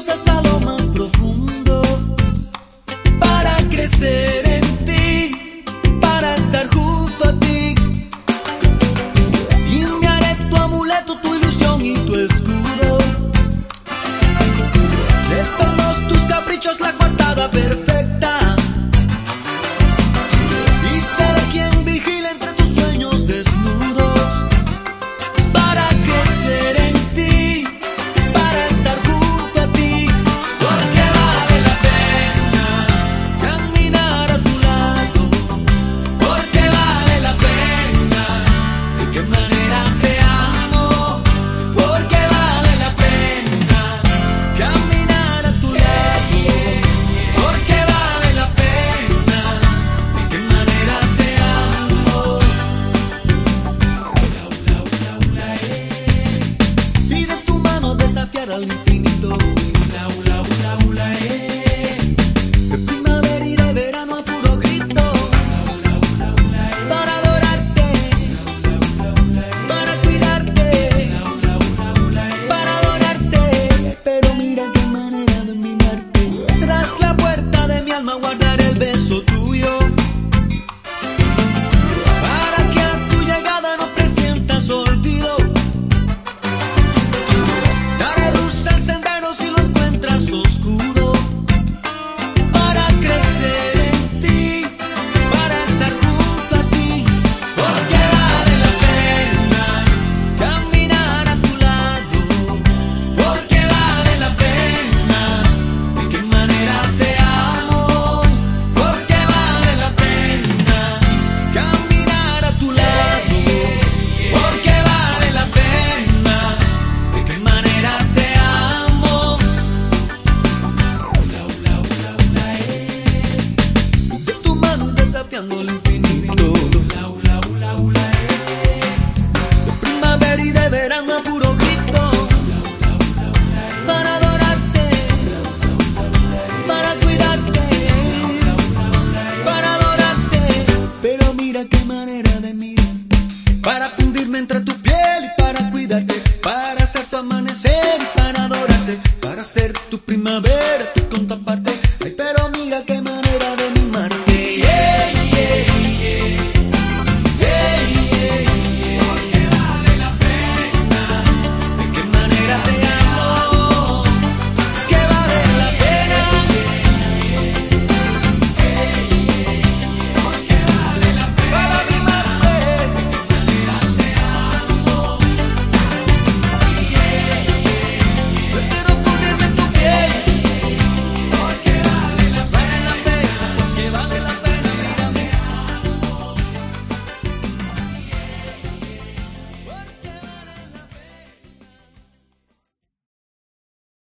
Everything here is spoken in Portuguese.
sueños hasta What?